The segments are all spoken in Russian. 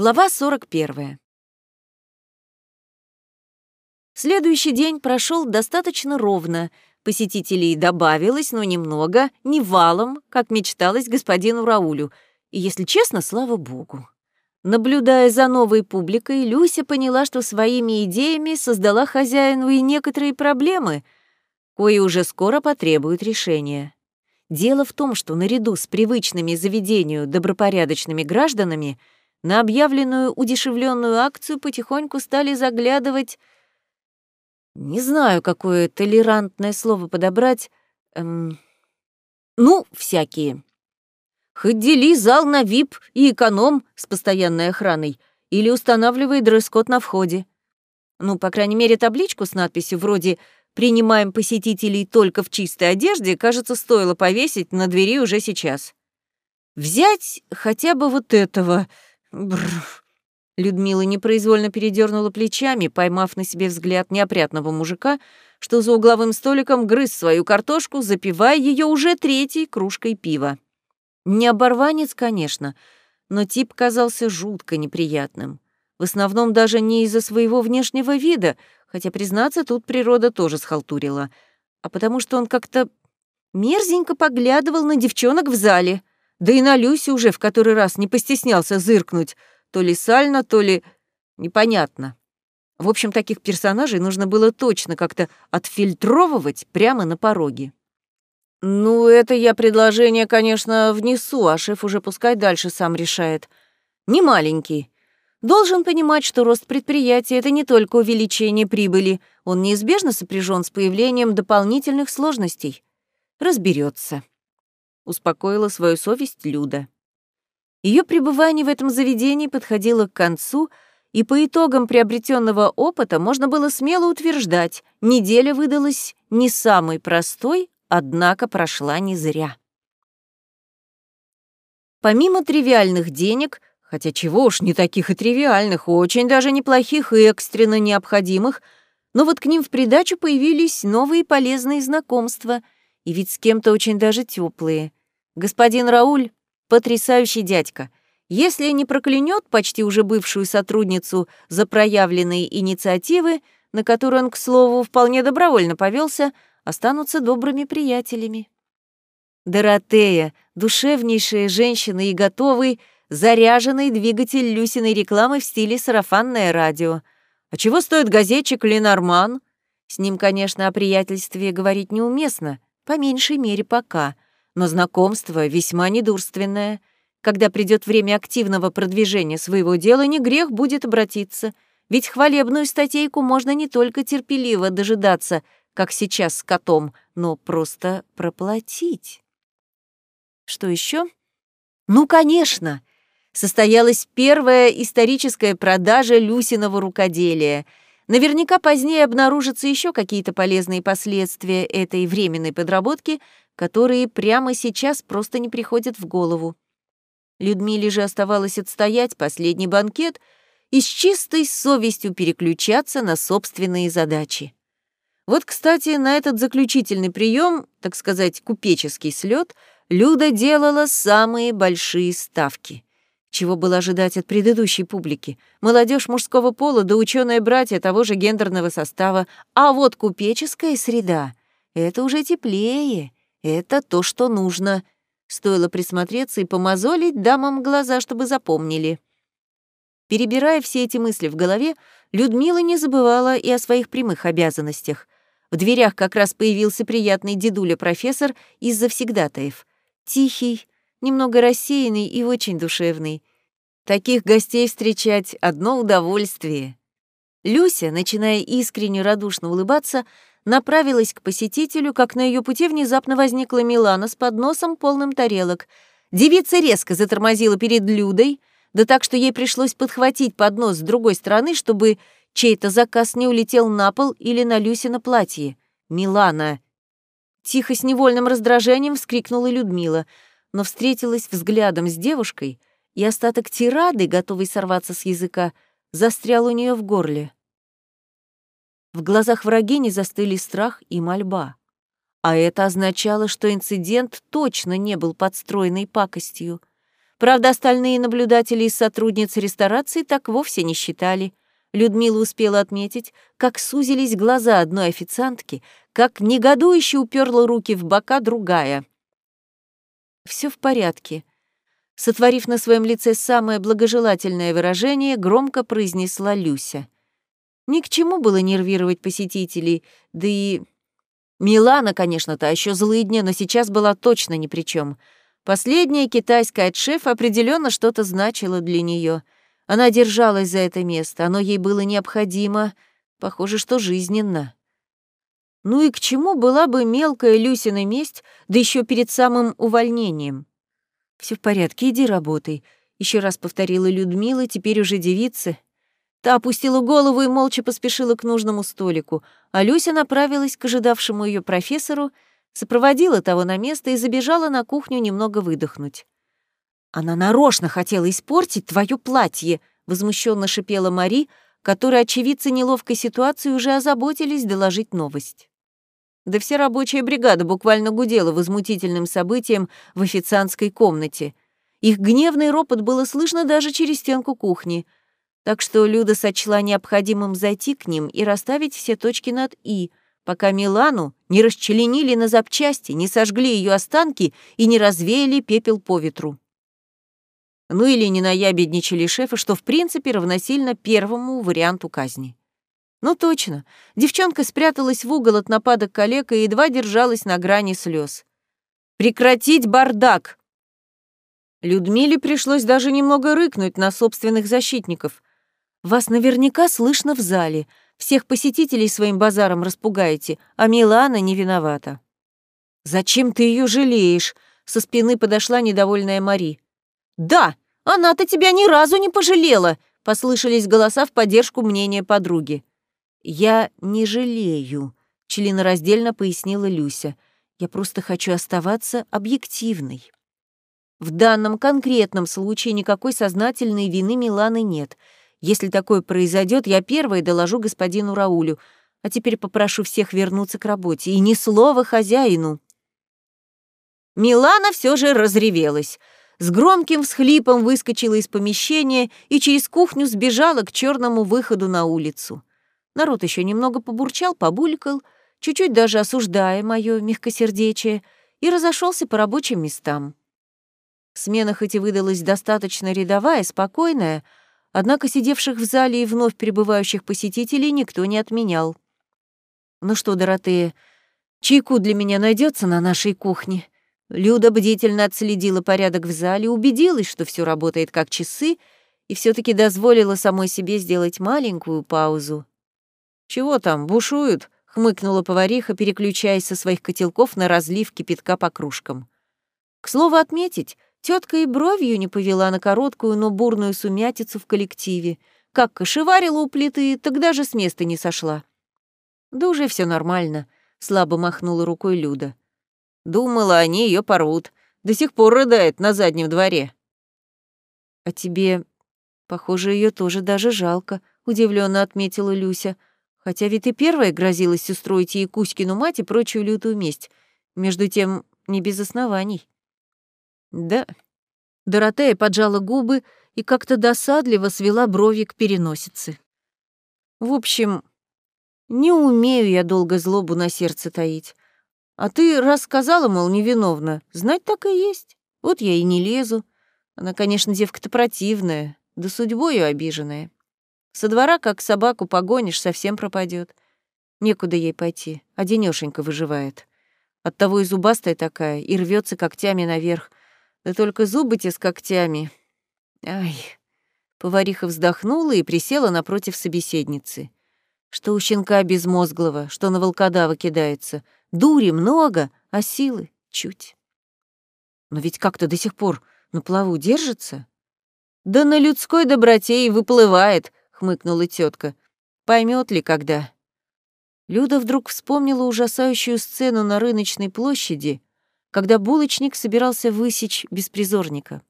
Глава 41. Следующий день прошел достаточно ровно. Посетителей добавилось, но немного, не валом, как мечталось господину Раулю. И, если честно, слава богу. Наблюдая за новой публикой, Люся поняла, что своими идеями создала хозяину и некоторые проблемы, кои уже скоро потребуют решения. Дело в том, что наряду с привычными заведению добропорядочными гражданами — на объявленную удешевленную акцию потихоньку стали заглядывать... Не знаю, какое толерантное слово подобрать. Эм, ну, всякие. Хоть дели зал на ВИП и эконом с постоянной охраной или устанавливай дресс-код на входе. Ну, по крайней мере, табличку с надписью вроде «Принимаем посетителей только в чистой одежде», кажется, стоило повесить на двери уже сейчас. Взять хотя бы вот этого — Бррр. Людмила непроизвольно передернула плечами, поймав на себе взгляд неопрятного мужика, что за угловым столиком грыз свою картошку, запивая ее уже третьей кружкой пива. Не оборванец, конечно, но тип казался жутко неприятным. В основном даже не из-за своего внешнего вида, хотя, признаться, тут природа тоже схалтурила, а потому что он как-то мерзенько поглядывал на девчонок в зале — да и на Люсе уже в который раз не постеснялся зыркнуть. То ли сально, то ли... Непонятно. В общем, таких персонажей нужно было точно как-то отфильтровывать прямо на пороге. «Ну, это я предложение, конечно, внесу, а шеф уже пускай дальше сам решает. Не маленький. Должен понимать, что рост предприятия — это не только увеличение прибыли, он неизбежно сопряжен с появлением дополнительных сложностей. Разберется успокоила свою совесть Люда. Ее пребывание в этом заведении подходило к концу, и по итогам приобретенного опыта можно было смело утверждать, неделя выдалась не самой простой, однако прошла не зря. Помимо тривиальных денег, хотя чего уж не таких и тривиальных, очень даже неплохих и экстренно необходимых, но вот к ним в придачу появились новые полезные знакомства, и ведь с кем-то очень даже теплые. Господин Рауль — потрясающий дядька. Если не проклянет почти уже бывшую сотрудницу за проявленные инициативы, на которые он, к слову, вполне добровольно повелся, останутся добрыми приятелями. Доротея, душевнейшая женщина и готовый, заряженный двигатель Люсиной рекламы в стиле сарафанное радио. А чего стоит газетчик Ленорман? С ним, конечно, о приятельстве говорить неуместно, по меньшей мере пока — но знакомство весьма недурственное. Когда придет время активного продвижения своего дела, не грех будет обратиться, ведь хвалебную статейку можно не только терпеливо дожидаться, как сейчас с котом, но просто проплатить. Что еще? Ну, конечно! Состоялась первая историческая продажа Люсиного рукоделия — Наверняка позднее обнаружатся еще какие-то полезные последствия этой временной подработки, которые прямо сейчас просто не приходят в голову. Людмиле же оставалось отстоять последний банкет и с чистой совестью переключаться на собственные задачи. Вот, кстати, на этот заключительный прием, так сказать, купеческий слет, Люда делала самые большие ставки. Чего было ожидать от предыдущей публики? Молодежь мужского пола да ученые братья того же гендерного состава, а вот купеческая среда — это уже теплее, это то, что нужно. Стоило присмотреться и помозолить дамам глаза, чтобы запомнили. Перебирая все эти мысли в голове, Людмила не забывала и о своих прямых обязанностях. В дверях как раз появился приятный дедуля-профессор из завсегдатаев. Тихий, немного рассеянный и очень душевный. Таких гостей встречать — одно удовольствие. Люся, начиная искренне радушно улыбаться, направилась к посетителю, как на ее пути внезапно возникла Милана с подносом, полным тарелок. Девица резко затормозила перед Людой, да так, что ей пришлось подхватить поднос с другой стороны, чтобы чей-то заказ не улетел на пол или на Люсино платье. «Милана!» Тихо с невольным раздражением вскрикнула Людмила, но встретилась взглядом с девушкой, и остаток тирады, готовый сорваться с языка, застрял у нее в горле. В глазах врагини застыли страх и мольба. А это означало, что инцидент точно не был подстроенной пакостью. Правда, остальные наблюдатели из сотрудниц ресторации так вовсе не считали. Людмила успела отметить, как сузились глаза одной официантки, как негодующе уперла руки в бока другая. Все в порядке. Сотворив на своем лице самое благожелательное выражение, громко произнесла Люся. Ни к чему было нервировать посетителей, да и... Милана, конечно, та еще злыдня, но сейчас была точно ни при чем. Последняя китайская от шефа определенно что-то значило для нее. Она держалась за это место, оно ей было необходимо, похоже, что жизненно. Ну и к чему была бы мелкая Люсина месть, да еще перед самым увольнением? Все в порядке, иди работай», — еще раз повторила Людмила, теперь уже девица. Та опустила голову и молча поспешила к нужному столику, а Люся направилась к ожидавшему ее профессору, сопроводила того на место и забежала на кухню немного выдохнуть. «Она нарочно хотела испортить твое платье», — возмущенно шипела Мари, которой очевидцы неловкой ситуации уже озаботились доложить новость. Да вся рабочая бригада буквально гудела возмутительным событием в официантской комнате. Их гневный ропот было слышно даже через стенку кухни. Так что Люда сочла необходимым зайти к ним и расставить все точки над «и», пока Милану не расчленили на запчасти, не сожгли ее останки и не развеяли пепел по ветру. Ну или не наябедничали шефа, что в принципе равносильно первому варианту казни. Ну точно, девчонка спряталась в угол от нападок коллег и едва держалась на грани слез. «Прекратить бардак!» Людмиле пришлось даже немного рыкнуть на собственных защитников. «Вас наверняка слышно в зале. Всех посетителей своим базаром распугаете, а Милана не виновата». «Зачем ты ее жалеешь?» — со спины подошла недовольная Мари. «Да, она-то тебя ни разу не пожалела!» — послышались голоса в поддержку мнения подруги. «Я не жалею», — членораздельно пояснила Люся. «Я просто хочу оставаться объективной». В данном конкретном случае никакой сознательной вины Миланы нет. Если такое произойдет, я первой доложу господину Раулю, а теперь попрошу всех вернуться к работе. И ни слова хозяину. Милана все же разревелась. С громким всхлипом выскочила из помещения и через кухню сбежала к черному выходу на улицу. Народ еще немного побурчал, побулькал, чуть-чуть даже осуждая мое мягкосердечие, и разошелся по рабочим местам. Смена хоть и выдалась достаточно рядовая, спокойная, однако сидевших в зале и вновь прибывающих посетителей никто не отменял. «Ну что, Доротея, чайку для меня найдется на нашей кухне?» Люда бдительно отследила порядок в зале, убедилась, что все работает как часы, и все таки дозволила самой себе сделать маленькую паузу. «Чего там, бушуют?» — хмыкнула повариха, переключаясь со своих котелков на разлив кипятка по кружкам. К слову отметить, тетка и бровью не повела на короткую, но бурную сумятицу в коллективе. Как кошеварила у плиты, тогда же с места не сошла. «Да уже все нормально», — слабо махнула рукой Люда. Думала, они ее порвут. До сих пор рыдает на заднем дворе. «А тебе, похоже, ее тоже даже жалко», — удивленно отметила Люся. Хотя ведь и первая грозилась устроить ей Кузькину мать и прочую лютую месть. Между тем, не без оснований. Да. Доротея поджала губы и как-то досадливо свела брови к переносице. В общем, не умею я долго злобу на сердце таить. А ты рассказала, мол, невиновна. Знать так и есть. Вот я и не лезу. Она, конечно, девка-то противная, да судьбою обиженная. Со двора, как собаку погонишь, совсем пропадет. Некуда ей пойти, одинёшенька выживает. Оттого и зубастая такая, и рвется когтями наверх. Да только зубы те с когтями. Ай. Повариха вздохнула и присела напротив собеседницы. Что у щенка безмозглого, что на волкодава кидается. Дури много, а силы чуть. Но ведь как-то до сих пор на плаву держится. Да на людской доброте и выплывает, хмыкнула тетка. Поймет ли когда? Люда вдруг вспомнила ужасающую сцену на рыночной площади, когда булочник собирался высечь беспризорника,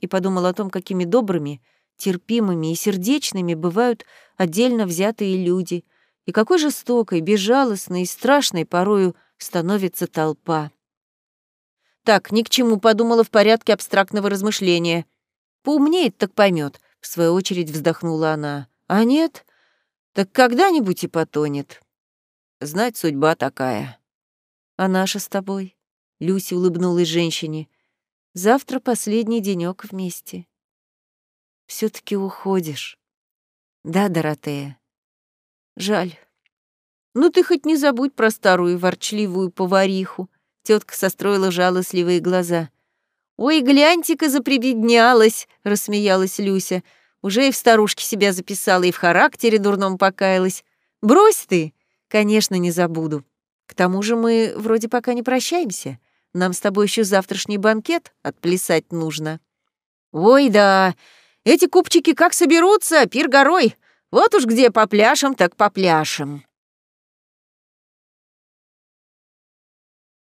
и подумала о том, какими добрыми, терпимыми и сердечными бывают отдельно взятые люди, и какой жестокой, безжалостной и страшной порою становится толпа. Так, ни к чему подумала в порядке абстрактного размышления. Поумнеет, так поймет. в свою очередь вздохнула она. А нет, так когда-нибудь и потонет. Знать судьба такая. А наша с тобой? Люси улыбнулась женщине. Завтра последний денёк вместе. все таки уходишь. Да, Доротея. Жаль. Ну ты хоть не забудь про старую ворчливую повариху. Тетка состроила жалостливые глаза. «Ой, гляньте-ка, заприбеднялась!» — рассмеялась Люся. Уже и в старушке себя записала, и в характере дурном покаялась. «Брось ты!» «Конечно, не забуду. К тому же мы вроде пока не прощаемся. Нам с тобой еще завтрашний банкет отплясать нужно». «Ой, да! Эти купчики как соберутся, пир горой! Вот уж где попляшем, так попляшем!»